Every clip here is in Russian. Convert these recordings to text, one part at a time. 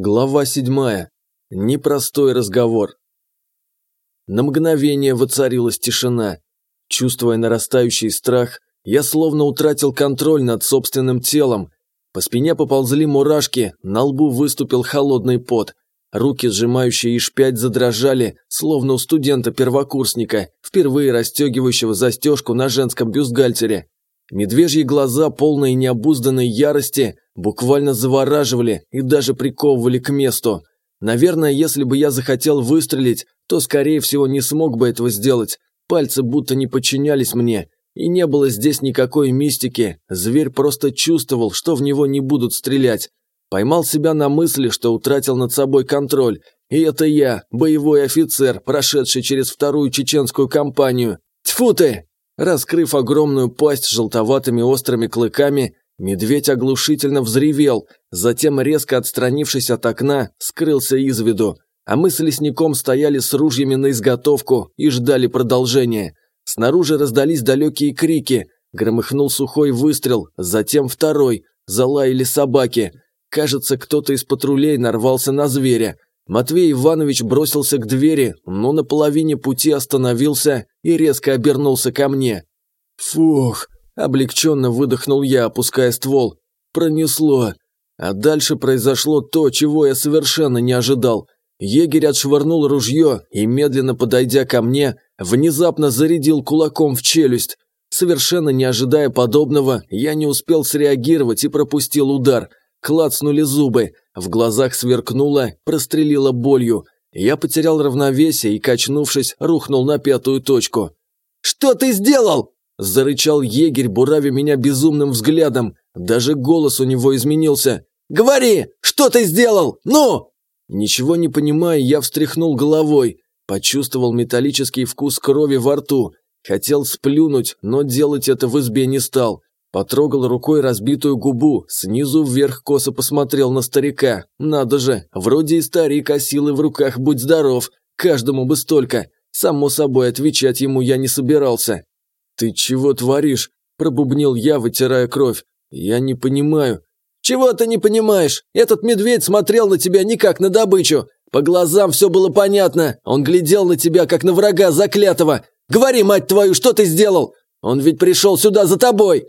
Глава седьмая. Непростой разговор. На мгновение воцарилась тишина. Чувствуя нарастающий страх, я словно утратил контроль над собственным телом. По спине поползли мурашки, на лбу выступил холодный пот. Руки, сжимающие иш-5, задрожали, словно у студента-первокурсника, впервые расстегивающего застежку на женском бюстгальтере. Медвежьи глаза, полные необузданной ярости, буквально завораживали и даже приковывали к месту. Наверное, если бы я захотел выстрелить, то, скорее всего, не смог бы этого сделать. Пальцы будто не подчинялись мне. И не было здесь никакой мистики. Зверь просто чувствовал, что в него не будут стрелять. Поймал себя на мысли, что утратил над собой контроль. И это я, боевой офицер, прошедший через вторую чеченскую кампанию. Тьфу ты! Раскрыв огромную пасть с желтоватыми острыми клыками, медведь оглушительно взревел, затем, резко отстранившись от окна, скрылся из виду, а мы с лесником стояли с ружьями на изготовку и ждали продолжения. Снаружи раздались далекие крики, громыхнул сухой выстрел, затем второй, залаяли собаки. Кажется, кто-то из патрулей нарвался на зверя – Матвей Иванович бросился к двери, но на половине пути остановился и резко обернулся ко мне. «Фух!» – облегченно выдохнул я, опуская ствол. «Пронесло!» А дальше произошло то, чего я совершенно не ожидал. Егерь отшвырнул ружье и, медленно подойдя ко мне, внезапно зарядил кулаком в челюсть. Совершенно не ожидая подобного, я не успел среагировать и пропустил удар. Клацнули зубы, в глазах сверкнуло, прострелило болью. Я потерял равновесие и, качнувшись, рухнул на пятую точку. «Что ты сделал?» – зарычал егерь, буравя меня безумным взглядом. Даже голос у него изменился. «Говори, что ты сделал? Ну!» Ничего не понимая, я встряхнул головой. Почувствовал металлический вкус крови во рту. Хотел сплюнуть, но делать это в избе не стал. Потрогал рукой разбитую губу, снизу вверх косо посмотрел на старика. Надо же, вроде и старик, а силы в руках будь здоров. Каждому бы столько. Само собой, отвечать ему я не собирался. «Ты чего творишь?» – пробубнил я, вытирая кровь. «Я не понимаю». «Чего ты не понимаешь? Этот медведь смотрел на тебя не как на добычу. По глазам все было понятно. Он глядел на тебя, как на врага заклятого. Говори, мать твою, что ты сделал? Он ведь пришел сюда за тобой!»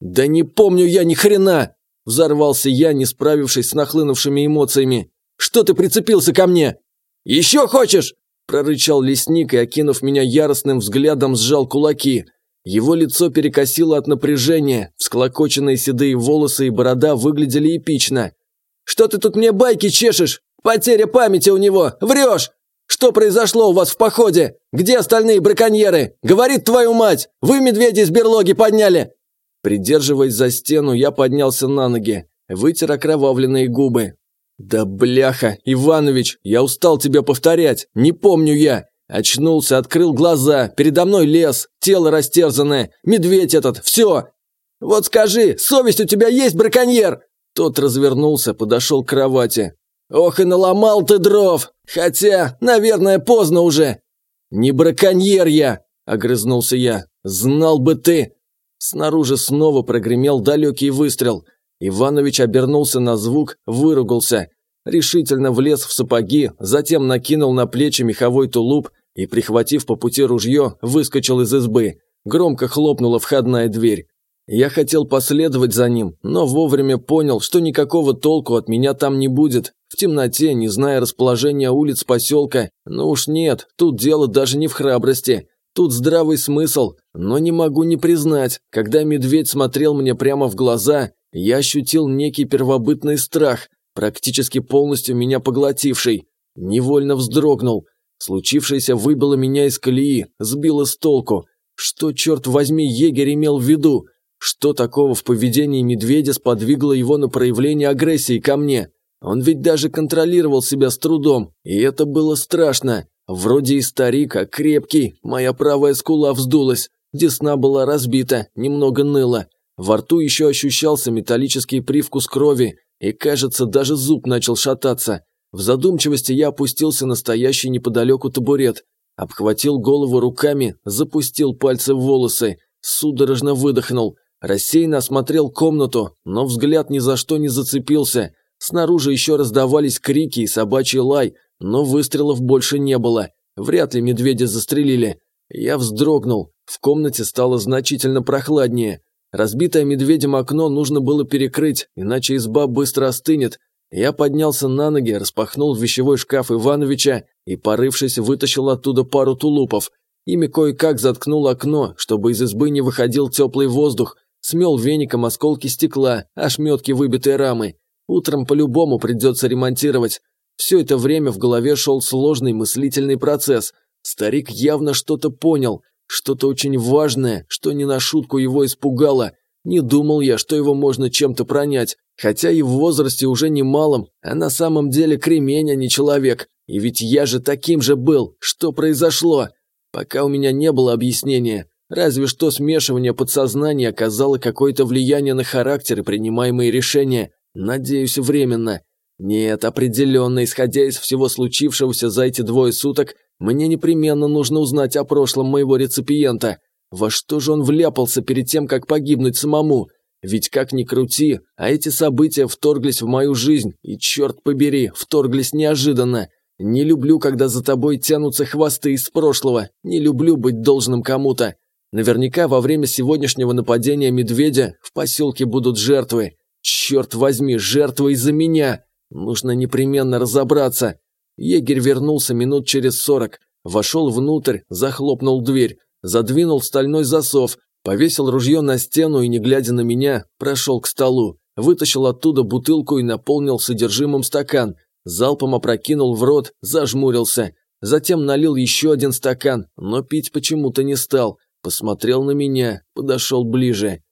«Да не помню я ни хрена!» Взорвался я, не справившись с нахлынувшими эмоциями. «Что ты прицепился ко мне?» «Еще хочешь?» Прорычал лесник и, окинув меня яростным взглядом, сжал кулаки. Его лицо перекосило от напряжения, всклокоченные седые волосы и борода выглядели эпично. «Что ты тут мне байки чешешь? Потеря памяти у него! Врешь! Что произошло у вас в походе? Где остальные браконьеры? Говорит твою мать! Вы медведя из берлоги подняли! Придерживаясь за стену, я поднялся на ноги, вытер окровавленные губы. «Да бляха, Иванович, я устал тебя повторять, не помню я!» Очнулся, открыл глаза, передо мной лес, тело растерзанное, медведь этот, все. Вот скажи, совесть у тебя есть, браконьер? Тот развернулся, подошел к кровати. Ох и наломал ты дров, хотя, наверное, поздно уже. Не браконьер я, огрызнулся я. Знал бы ты. Снаружи снова прогремел далекий выстрел. Иванович обернулся на звук, выругался. Решительно влез в сапоги, затем накинул на плечи меховой тулуп и, прихватив по пути ружье, выскочил из избы. Громко хлопнула входная дверь. Я хотел последовать за ним, но вовремя понял, что никакого толку от меня там не будет. В темноте, не зная расположения улиц поселка, ну уж нет, тут дело даже не в храбрости. Тут здравый смысл, но не могу не признать, когда медведь смотрел мне прямо в глаза, я ощутил некий первобытный страх, практически полностью меня поглотивший. Невольно вздрогнул. Случившееся выбило меня из колеи, сбило с толку. Что, черт возьми, егерь имел в виду? Что такого в поведении медведя сподвигло его на проявление агрессии ко мне? Он ведь даже контролировал себя с трудом, и это было страшно. Вроде и старик, а крепкий, моя правая скула вздулась, десна была разбита, немного ныла. Во рту еще ощущался металлический привкус крови, и, кажется, даже зуб начал шататься. В задумчивости я опустился на стоящий неподалеку табурет, обхватил голову руками, запустил пальцы в волосы, судорожно выдохнул, рассеянно осмотрел комнату, но взгляд ни за что не зацепился. Снаружи еще раздавались крики и собачий лай, но выстрелов больше не было. Вряд ли медведя застрелили. Я вздрогнул. В комнате стало значительно прохладнее. Разбитое медведем окно нужно было перекрыть, иначе изба быстро остынет. Я поднялся на ноги, распахнул вещевой шкаф Ивановича и, порывшись, вытащил оттуда пару тулупов. Ими кое-как заткнул окно, чтобы из избы не выходил теплый воздух, смел веником осколки стекла, ошметки выбитой рамы. Утром по-любому придется ремонтировать. Все это время в голове шел сложный мыслительный процесс. Старик явно что-то понял, что-то очень важное, что не на шутку его испугало. Не думал я, что его можно чем-то пронять, хотя и в возрасте уже немалом, а на самом деле кремень, а не человек. И ведь я же таким же был. Что произошло? Пока у меня не было объяснения. Разве что смешивание подсознания оказало какое-то влияние на характер и принимаемые решения. Надеюсь, временно. Нет, определенно, исходя из всего случившегося за эти двое суток, мне непременно нужно узнать о прошлом моего реципиента. Во что же он вляпался перед тем, как погибнуть самому? Ведь как ни крути, а эти события вторглись в мою жизнь, и черт побери, вторглись неожиданно. Не люблю, когда за тобой тянутся хвосты из прошлого, не люблю быть должным кому-то. Наверняка во время сегодняшнего нападения медведя в поселке будут жертвы. Черт возьми, жертвы из-за меня. Нужно непременно разобраться. Егерь вернулся минут через сорок, вошел внутрь, захлопнул дверь, задвинул стальной засов, повесил ружье на стену и, не глядя на меня, прошел к столу, вытащил оттуда бутылку и наполнил содержимым стакан, залпом опрокинул в рот, зажмурился, затем налил еще один стакан, но пить почему-то не стал, посмотрел на меня, подошел ближе.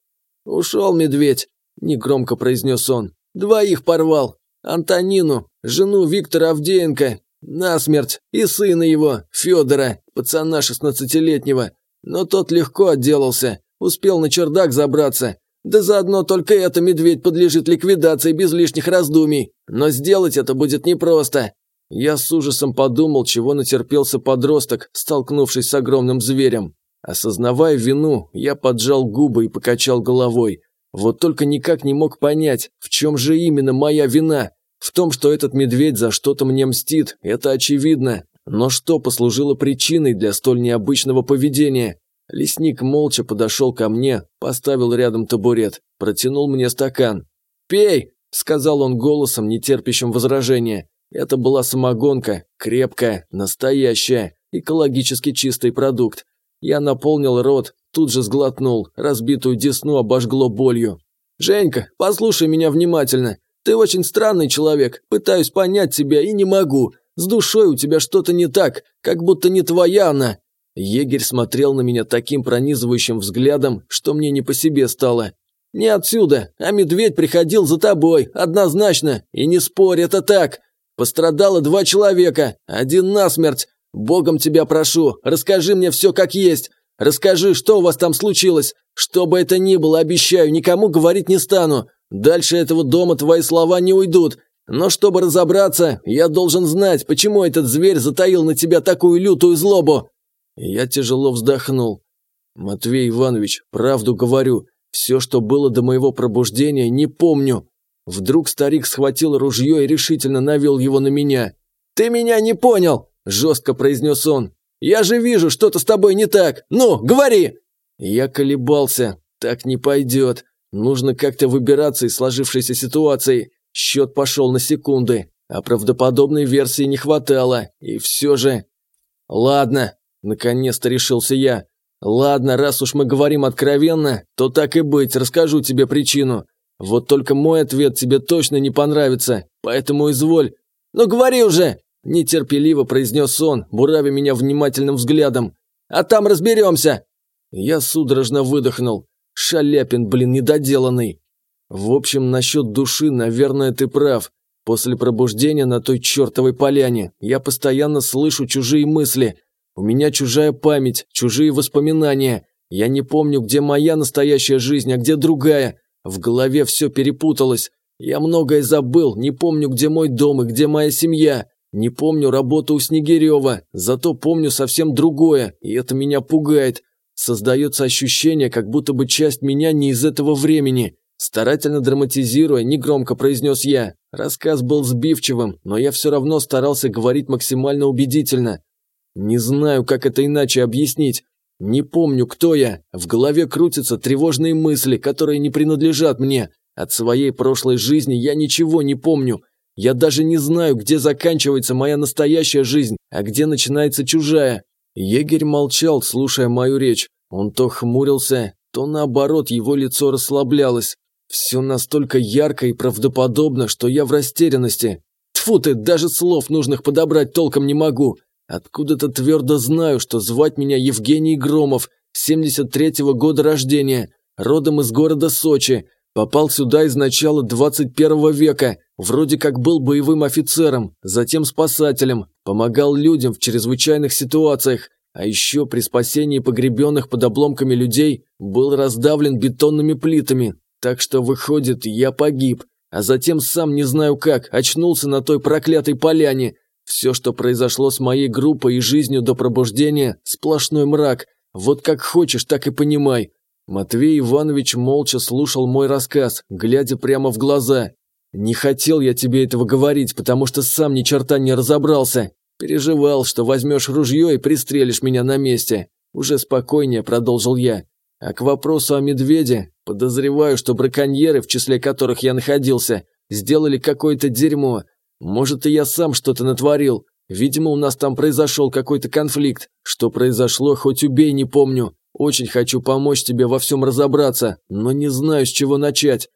«Ушел медведь», – негромко произнес он. «Двоих порвал. Антонину, жену Виктора Авдеенко, насмерть, и сына его, Федора, пацана шестнадцатилетнего. Но тот легко отделался, успел на чердак забраться. Да заодно только это медведь подлежит ликвидации без лишних раздумий. Но сделать это будет непросто. Я с ужасом подумал, чего натерпелся подросток, столкнувшись с огромным зверем. Осознавая вину, я поджал губы и покачал головой. Вот только никак не мог понять, в чем же именно моя вина. В том, что этот медведь за что-то мне мстит, это очевидно. Но что послужило причиной для столь необычного поведения? Лесник молча подошел ко мне, поставил рядом табурет, протянул мне стакан. «Пей!» – сказал он голосом, нетерпящим возражения. Это была самогонка, крепкая, настоящая, экологически чистый продукт. Я наполнил рот, тут же сглотнул, разбитую десну обожгло болью. «Женька, послушай меня внимательно. Ты очень странный человек, пытаюсь понять тебя и не могу. С душой у тебя что-то не так, как будто не твоя она». Егерь смотрел на меня таким пронизывающим взглядом, что мне не по себе стало. «Не отсюда, а медведь приходил за тобой, однозначно, и не спорь, это так. Пострадало два человека, один насмерть, Богом тебя прошу, расскажи мне все как есть. Расскажи, что у вас там случилось. Что бы это ни было, обещаю, никому говорить не стану. Дальше этого дома твои слова не уйдут. Но чтобы разобраться, я должен знать, почему этот зверь затаил на тебя такую лютую злобу». Я тяжело вздохнул. «Матвей Иванович, правду говорю, все, что было до моего пробуждения, не помню». Вдруг старик схватил ружье и решительно навел его на меня. «Ты меня не понял!» жестко произнес он. «Я же вижу, что-то с тобой не так! Ну, говори!» Я колебался. Так не пойдет. Нужно как-то выбираться из сложившейся ситуации. Счет пошел на секунды, а правдоподобной версии не хватало. И все же... «Ладно», – наконец-то решился я. «Ладно, раз уж мы говорим откровенно, то так и быть, расскажу тебе причину. Вот только мой ответ тебе точно не понравится, поэтому изволь». «Ну говори уже!» Нетерпеливо произнес он, буравя меня внимательным взглядом. «А там разберемся!» Я судорожно выдохнул. Шаляпин, блин, недоделанный. В общем, насчет души, наверное, ты прав. После пробуждения на той чертовой поляне я постоянно слышу чужие мысли. У меня чужая память, чужие воспоминания. Я не помню, где моя настоящая жизнь, а где другая. В голове все перепуталось. Я многое забыл, не помню, где мой дом и где моя семья. Не помню работу у Снегирева, зато помню совсем другое, и это меня пугает. Создается ощущение, как будто бы часть меня не из этого времени. Старательно драматизируя, негромко произнес я. Рассказ был сбивчивым, но я все равно старался говорить максимально убедительно. Не знаю, как это иначе объяснить. Не помню, кто я. В голове крутятся тревожные мысли, которые не принадлежат мне. От своей прошлой жизни я ничего не помню. Я даже не знаю, где заканчивается моя настоящая жизнь, а где начинается чужая. Егерь молчал, слушая мою речь. Он то хмурился, то наоборот его лицо расслаблялось. Все настолько ярко и правдоподобно, что я в растерянности. Тфу ты, даже слов нужных подобрать толком не могу. Откуда-то твердо знаю, что звать меня Евгений Громов, 73-го года рождения, родом из города Сочи. Попал сюда из начала 21 века, вроде как был боевым офицером, затем спасателем, помогал людям в чрезвычайных ситуациях, а еще при спасении погребенных под обломками людей был раздавлен бетонными плитами, так что, выходит, я погиб, а затем сам не знаю как, очнулся на той проклятой поляне. Все, что произошло с моей группой и жизнью до пробуждения, сплошной мрак. Вот как хочешь, так и понимай. Матвей Иванович молча слушал мой рассказ, глядя прямо в глаза. Не хотел я тебе этого говорить, потому что сам ни черта не разобрался. Переживал, что возьмешь ружье и пристрелишь меня на месте. Уже спокойнее продолжил я. А к вопросу о медведе, подозреваю, что браконьеры, в числе которых я находился, сделали какое-то дерьмо. Может, и я сам что-то натворил. Видимо, у нас там произошел какой-то конфликт. Что произошло, хоть убей, не помню. Очень хочу помочь тебе во всем разобраться, но не знаю, с чего начать.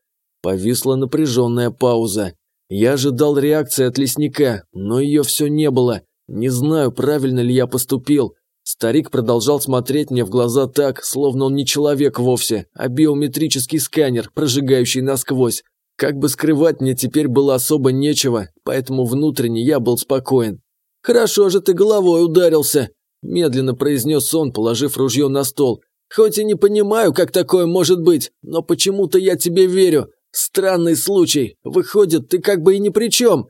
Повисла напряженная пауза. Я ожидал реакции от лесника, но ее все не было. Не знаю, правильно ли я поступил. Старик продолжал смотреть мне в глаза так, словно он не человек вовсе, а биометрический сканер, прожигающий насквозь. Как бы скрывать мне теперь было особо нечего, поэтому внутренне я был спокоен. «Хорошо же ты головой ударился», – медленно произнес он, положив ружье на стол. «Хоть и не понимаю, как такое может быть, но почему-то я тебе верю. Странный случай. Выходит, ты как бы и ни при чем».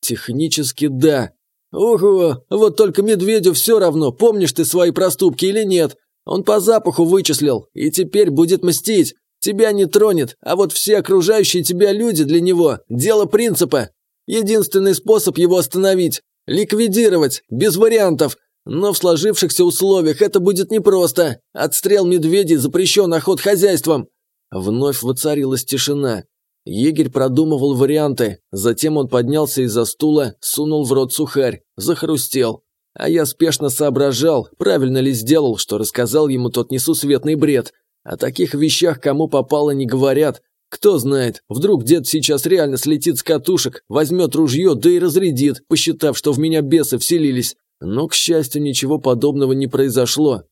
«Технически да», «Ого, вот только медведю все равно, помнишь ты свои проступки или нет. Он по запаху вычислил и теперь будет мстить. Тебя не тронет, а вот все окружающие тебя люди для него – дело принципа. Единственный способ его остановить – ликвидировать, без вариантов. Но в сложившихся условиях это будет непросто. Отстрел медведей запрещен охот хозяйством». Вновь воцарилась тишина. Егерь продумывал варианты, затем он поднялся из-за стула, сунул в рот сухарь, захрустел. А я спешно соображал, правильно ли сделал, что рассказал ему тот несусветный бред. О таких вещах кому попало не говорят. Кто знает, вдруг дед сейчас реально слетит с катушек, возьмет ружье, да и разрядит, посчитав, что в меня бесы вселились. Но, к счастью, ничего подобного не произошло.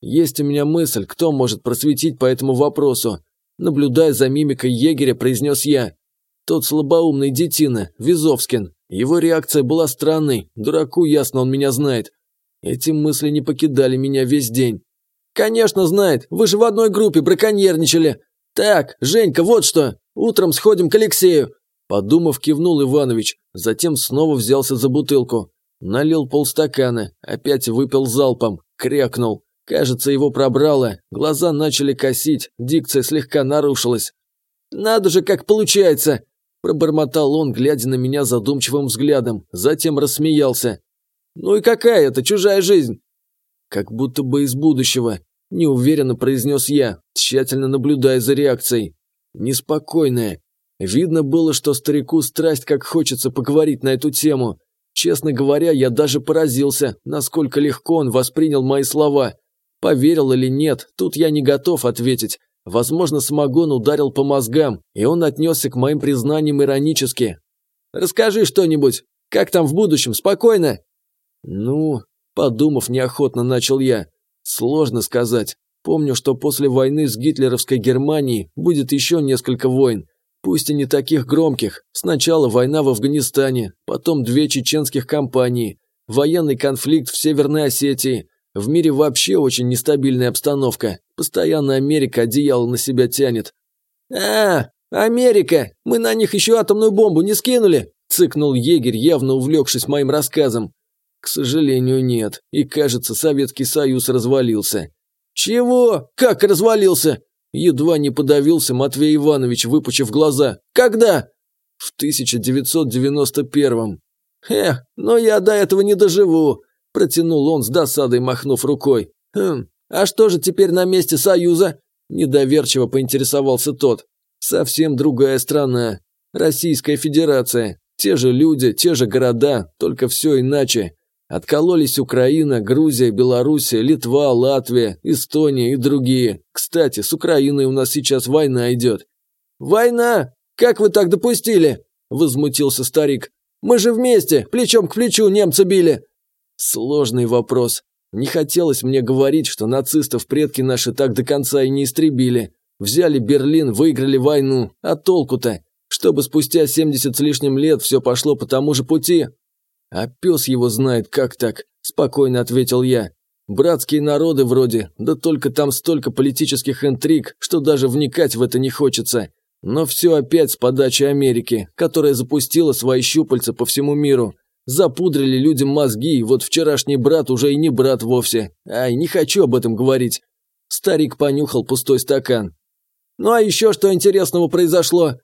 Есть у меня мысль, кто может просветить по этому вопросу. Наблюдая за мимикой егеря, произнес я. Тот слабоумный детина, Визовскин. Его реакция была странной, дураку ясно он меня знает. Эти мысли не покидали меня весь день. «Конечно знает, вы же в одной группе браконьерничали. Так, Женька, вот что, утром сходим к Алексею». Подумав, кивнул Иванович, затем снова взялся за бутылку. Налил полстакана, опять выпил залпом, крякнул. Кажется, его пробрало, глаза начали косить, дикция слегка нарушилась. «Надо же, как получается!» – пробормотал он, глядя на меня задумчивым взглядом, затем рассмеялся. «Ну и какая это чужая жизнь?» «Как будто бы из будущего», – неуверенно произнес я, тщательно наблюдая за реакцией. «Неспокойная. Видно было, что старику страсть как хочется поговорить на эту тему. Честно говоря, я даже поразился, насколько легко он воспринял мои слова. Поверил или нет, тут я не готов ответить. Возможно, самогон ударил по мозгам, и он отнесся к моим признаниям иронически. «Расскажи что-нибудь. Как там в будущем? Спокойно?» «Ну...» – подумав, неохотно начал я. «Сложно сказать. Помню, что после войны с гитлеровской Германией будет еще несколько войн. Пусть и не таких громких. Сначала война в Афганистане, потом две чеченских кампании, военный конфликт в Северной Осетии, в мире вообще очень нестабильная обстановка. Постоянно Америка одеяло на себя тянет. «А, Америка! Мы на них еще атомную бомбу не скинули!» цыкнул егерь, явно увлекшись моим рассказом. К сожалению, нет. И кажется, Советский Союз развалился. Чего? Как развалился? Едва не подавился Матвей Иванович, выпучив глаза. «Когда?» «В 1991-м». «Эх, но я до этого не доживу», – протянул он с досадой, махнув рукой. «Хм, а что же теперь на месте Союза?» – недоверчиво поинтересовался тот. «Совсем другая страна. Российская Федерация. Те же люди, те же города, только все иначе. Откололись Украина, Грузия, Белоруссия, Литва, Латвия, Эстония и другие. Кстати, с Украиной у нас сейчас война идет». «Война? Как вы так допустили?» – возмутился старик. «Мы же вместе, плечом к плечу немца били». Сложный вопрос. Не хотелось мне говорить, что нацистов предки наши так до конца и не истребили. Взяли Берлин, выиграли войну. А толку-то? Чтобы спустя 70 с лишним лет все пошло по тому же пути? «А пес его знает, как так», – спокойно ответил я. «Братские народы вроде, да только там столько политических интриг, что даже вникать в это не хочется. Но все опять с подачи Америки, которая запустила свои щупальца по всему миру. Запудрили людям мозги, и вот вчерашний брат уже и не брат вовсе. Ай, не хочу об этом говорить». Старик понюхал пустой стакан. «Ну а еще что интересного произошло?»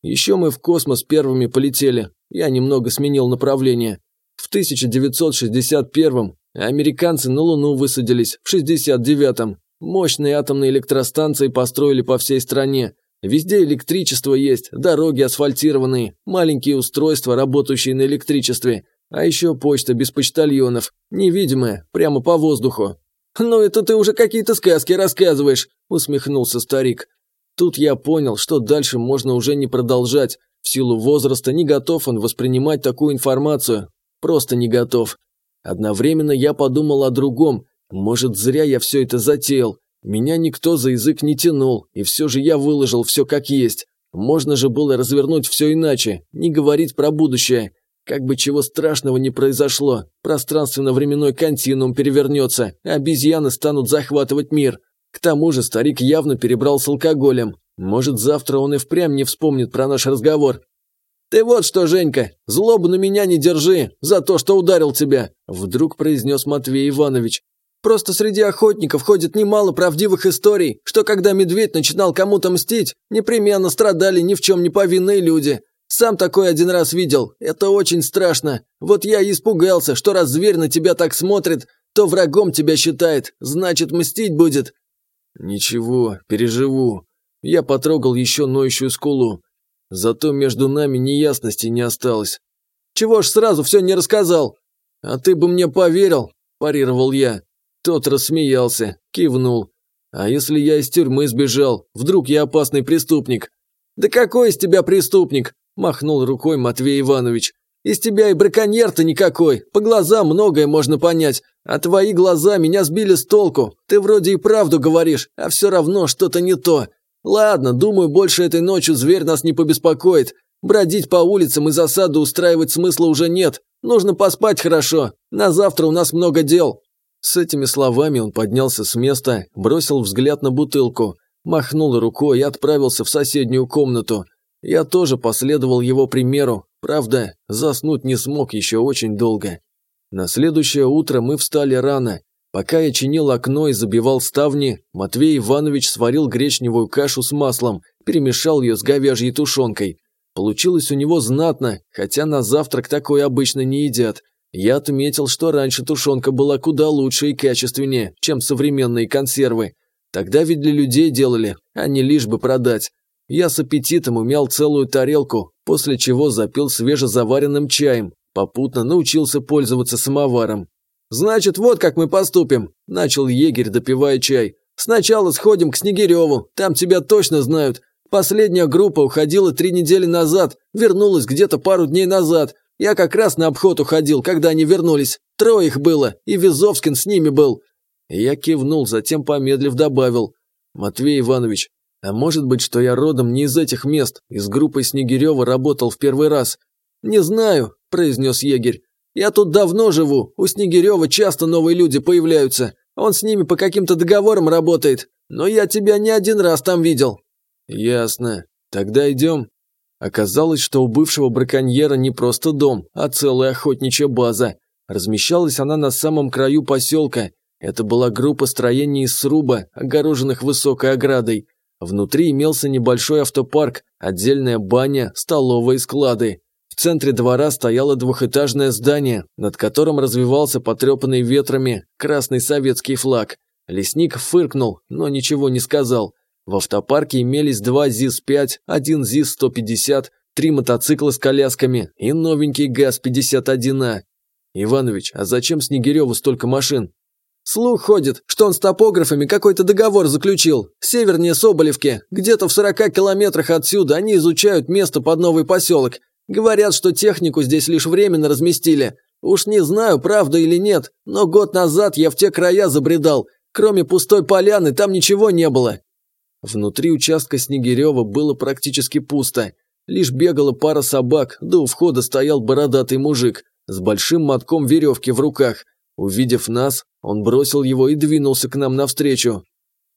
«Еще мы в космос первыми полетели. Я немного сменил направление. В 1961-м американцы на Луну высадились, в 69-м. Мощные атомные электростанции построили по всей стране. Везде электричество есть, дороги асфальтированные, маленькие устройства, работающие на электричестве. А еще почта без почтальонов, невидимая, прямо по воздуху. «Ну это ты уже какие-то сказки рассказываешь», – усмехнулся старик. Тут я понял, что дальше можно уже не продолжать. В силу возраста не готов он воспринимать такую информацию, Просто не готов. Одновременно я подумал о другом. Может, зря я все это затеял. Меня никто за язык не тянул, и все же я выложил все как есть. Можно же было развернуть все иначе, не говорить про будущее. Как бы чего страшного не произошло, пространственно-временной континуум перевернется, обезьяны станут захватывать мир. К тому же старик явно перебрал с алкоголем. Может, завтра он и впрямь не вспомнит про наш разговор. «Ты вот что, Женька, злобу на меня не держи за то, что ударил тебя», вдруг произнес Матвей Иванович. «Просто среди охотников ходит немало правдивых историй, что когда медведь начинал кому-то мстить, непременно страдали ни в чем не повинные люди. Сам такой один раз видел, это очень страшно. Вот я и испугался, что раз зверь на тебя так смотрит, то врагом тебя считает, значит мстить будет». «Ничего, переживу». Я потрогал еще ноющую скулу. Зато между нами неясности не осталось. Чего ж сразу все не рассказал? А ты бы мне поверил, парировал я. Тот рассмеялся, кивнул. А если я из тюрьмы сбежал? Вдруг я опасный преступник? Да какой из тебя преступник? Махнул рукой Матвей Иванович. Из тебя и браконьер-то никакой. По глазам многое можно понять. А твои глаза меня сбили с толку. Ты вроде и правду говоришь, а все равно что-то не то. Ладно, думаю, больше этой ночью зверь нас не побеспокоит. Бродить по улицам и засаду устраивать смысла уже нет. Нужно поспать хорошо. На завтра у нас много дел». С этими словами он поднялся с места, бросил взгляд на бутылку, махнул рукой и отправился в соседнюю комнату. Я тоже последовал его примеру, правда, заснуть не смог еще очень долго. На следующее утро мы встали рано, Пока я чинил окно и забивал ставни, Матвей Иванович сварил гречневую кашу с маслом, перемешал ее с говяжьей тушенкой. Получилось у него знатно, хотя на завтрак такое обычно не едят. Я отметил, что раньше тушенка была куда лучше и качественнее, чем современные консервы. Тогда ведь для людей делали, а не лишь бы продать. Я с аппетитом умял целую тарелку, после чего запил свежезаваренным чаем, попутно научился пользоваться самоваром. «Значит, вот как мы поступим», – начал егерь, допивая чай. «Сначала сходим к Снегиреву, там тебя точно знают. Последняя группа уходила три недели назад, вернулась где-то пару дней назад. Я как раз на обход уходил, когда они вернулись. Трое их было, и Визовскин с ними был». Я кивнул, затем помедлив добавил. «Матвей Иванович, а может быть, что я родом не из этих мест, из группы Снегирева работал в первый раз?» «Не знаю», – произнес егерь. Я тут давно живу, у Снегирева часто новые люди появляются. Он с ними по каким-то договорам работает. Но я тебя не один раз там видел». «Ясно. Тогда идем». Оказалось, что у бывшего браконьера не просто дом, а целая охотничья база. Размещалась она на самом краю поселка. Это была группа строений из сруба, огороженных высокой оградой. Внутри имелся небольшой автопарк, отдельная баня, столовая и склады. В центре двора стояло двухэтажное здание, над которым развивался потрепанный ветрами красный советский флаг. Лесник фыркнул, но ничего не сказал. В автопарке имелись два ЗИС-5, один ЗИС-150, три мотоцикла с колясками и новенький ГАЗ-51А. «Иванович, а зачем Снегиреву столько машин?» Слух ходит, что он с топографами какой-то договор заключил. Севернее Соболевки, где-то в 40 километрах отсюда, они изучают место под новый поселок. Говорят, что технику здесь лишь временно разместили. Уж не знаю, правда или нет, но год назад я в те края забредал. Кроме пустой поляны, там ничего не было. Внутри участка Снегирева было практически пусто. Лишь бегала пара собак, да у входа стоял бородатый мужик с большим мотком веревки в руках. Увидев нас, он бросил его и двинулся к нам навстречу.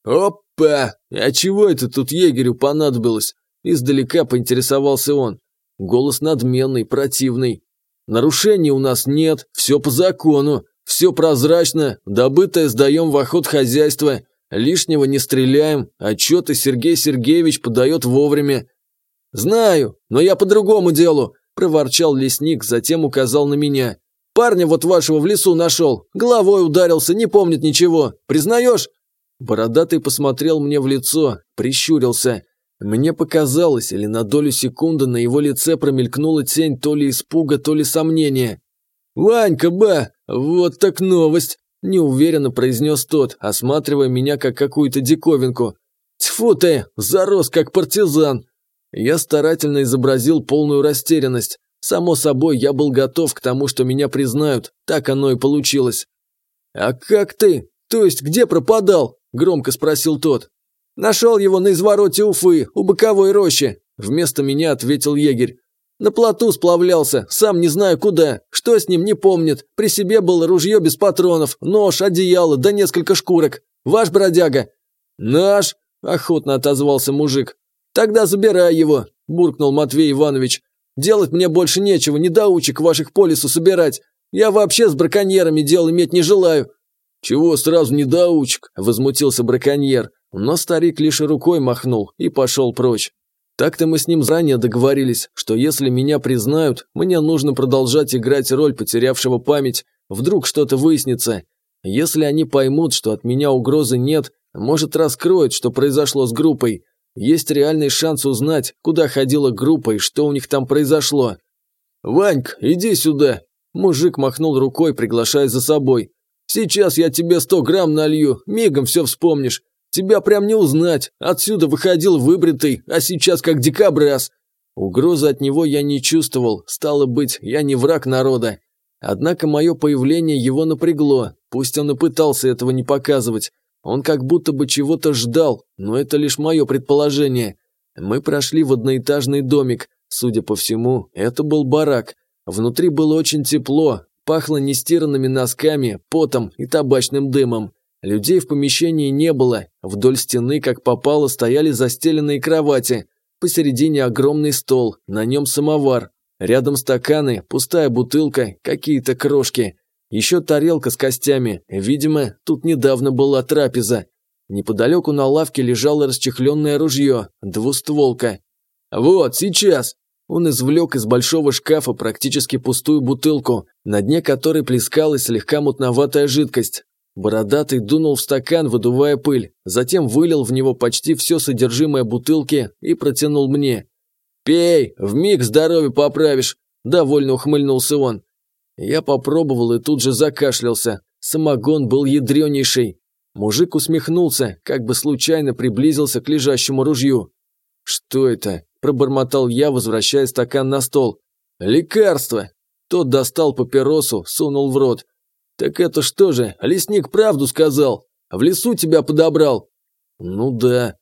«Опа! А чего это тут егерю понадобилось?» Издалека поинтересовался он. Голос надменный, противный. «Нарушений у нас нет, все по закону, все прозрачно, добытое сдаем в охот хозяйства, лишнего не стреляем, отчеты Сергей Сергеевич подает вовремя». «Знаю, но я по другому делу», – проворчал лесник, затем указал на меня. Парня вот вашего в лесу нашел. Головой ударился, не помнит ничего. Признаешь?» Бородатый посмотрел мне в лицо, прищурился. Мне показалось, или на долю секунды на его лице промелькнула тень то ли испуга, то ли сомнения. «Ванька, ба! Вот так новость!» – неуверенно произнес тот, осматривая меня как какую-то диковинку. «Тьфу ты! Зарос как партизан!» Я старательно изобразил полную растерянность. Само собой, я был готов к тому, что меня признают, так оно и получилось. «А как ты? То есть где пропадал?» – громко спросил тот. «Нашел его на извороте Уфы, у боковой рощи», – вместо меня ответил егерь. «На плоту сплавлялся, сам не знаю куда, что с ним не помнит. При себе было ружье без патронов, нож, одеяло да несколько шкурок. Ваш бродяга?» «Наш», – охотно отозвался мужик. «Тогда забирай его», – буркнул Матвей Иванович. Делать мне больше нечего, недоучек ваших по лесу собирать. Я вообще с браконьерами дел иметь не желаю». «Чего сразу недоучек?» – возмутился браконьер. Но старик лишь рукой махнул и пошел прочь. Так-то мы с ним заранее договорились, что если меня признают, мне нужно продолжать играть роль потерявшего память, вдруг что-то выяснится. Если они поймут, что от меня угрозы нет, может раскроют, что произошло с группой, есть реальный шанс узнать, куда ходила группа и что у них там произошло. «Ваньк, иди сюда!» Мужик махнул рукой, приглашая за собой. «Сейчас я тебе сто грамм налью, мигом все вспомнишь. Тебя прям не узнать. Отсюда выходил выбритый, а сейчас как дикобраз». Угрозы от него я не чувствовал, стало быть, я не враг народа. Однако мое появление его напрягло, пусть он и пытался этого не показывать. Он как будто бы чего-то ждал, но это лишь мое предположение. Мы прошли в одноэтажный домик. Судя по всему, это был барак. Внутри было очень тепло, пахло нестиранными носками, потом и табачным дымом. Людей в помещении не было. Вдоль стены, как попало, стояли застеленные кровати. Посередине огромный стол, на нем самовар. Рядом стаканы, пустая бутылка, какие-то крошки. Еще тарелка с костями. Видимо, тут недавно была трапеза. Неподалеку на лавке лежало расчехленное ружье, двустволка. «Вот, сейчас!» Он извлек из большого шкафа практически пустую бутылку, на дне которой плескалась слегка мутноватая жидкость. Бородатый дунул в стакан, выдувая пыль, затем вылил в него почти все содержимое бутылки и протянул мне. «Пей, вмиг здоровье поправишь!» – довольно ухмыльнулся он. Я попробовал и тут же закашлялся. Самогон был ядренейший. Мужик усмехнулся, как бы случайно приблизился к лежащему ружью. «Что это?» – пробормотал я, возвращая стакан на стол. «Лекарство!» Тот достал папиросу, сунул в рот. «Так это что же, лесник правду сказал? В лесу тебя подобрал?» «Ну да».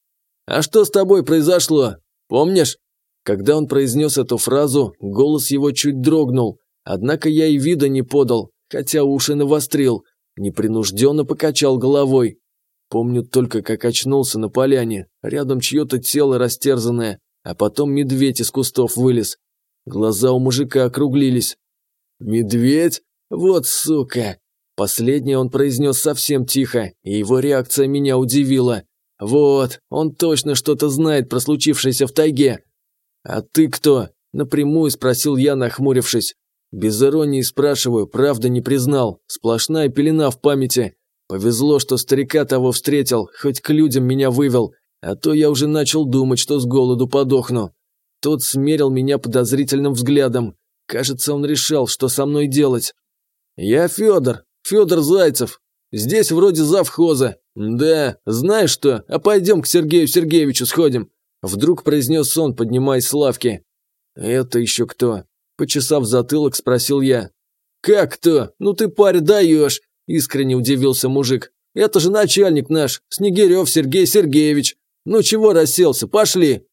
«А что с тобой произошло? Помнишь?» Когда он произнес эту фразу, голос его чуть дрогнул. Однако я и вида не подал, хотя уши навострил, непринужденно покачал головой. Помню только, как очнулся на поляне, рядом чье-то тело растерзанное, а потом медведь из кустов вылез. Глаза у мужика округлились. «Медведь? Вот сука!» Последнее он произнес совсем тихо, и его реакция меня удивила. Вот, он точно что-то знает про случившееся в тайге. А ты кто? Напрямую спросил я, нахмурившись. Без иронии спрашиваю, правда не признал. Сплошная пелена в памяти. Повезло, что старика того встретил, хоть к людям меня вывел, а то я уже начал думать, что с голоду подохну. Тот смерил меня подозрительным взглядом. Кажется, он решал, что со мной делать. «Я Федор, Федор Зайцев. Здесь вроде завхоза. Да, знаешь что, а пойдем к Сергею Сергеевичу сходим». Вдруг произнес он, поднимаясь с лавки. «Это еще кто?» Почесав затылок, спросил я. «Как кто? Ну ты, парень, даешь!» Искренне удивился мужик. «Это же начальник наш, Снегирев Сергей Сергеевич. Ну чего расселся, пошли!»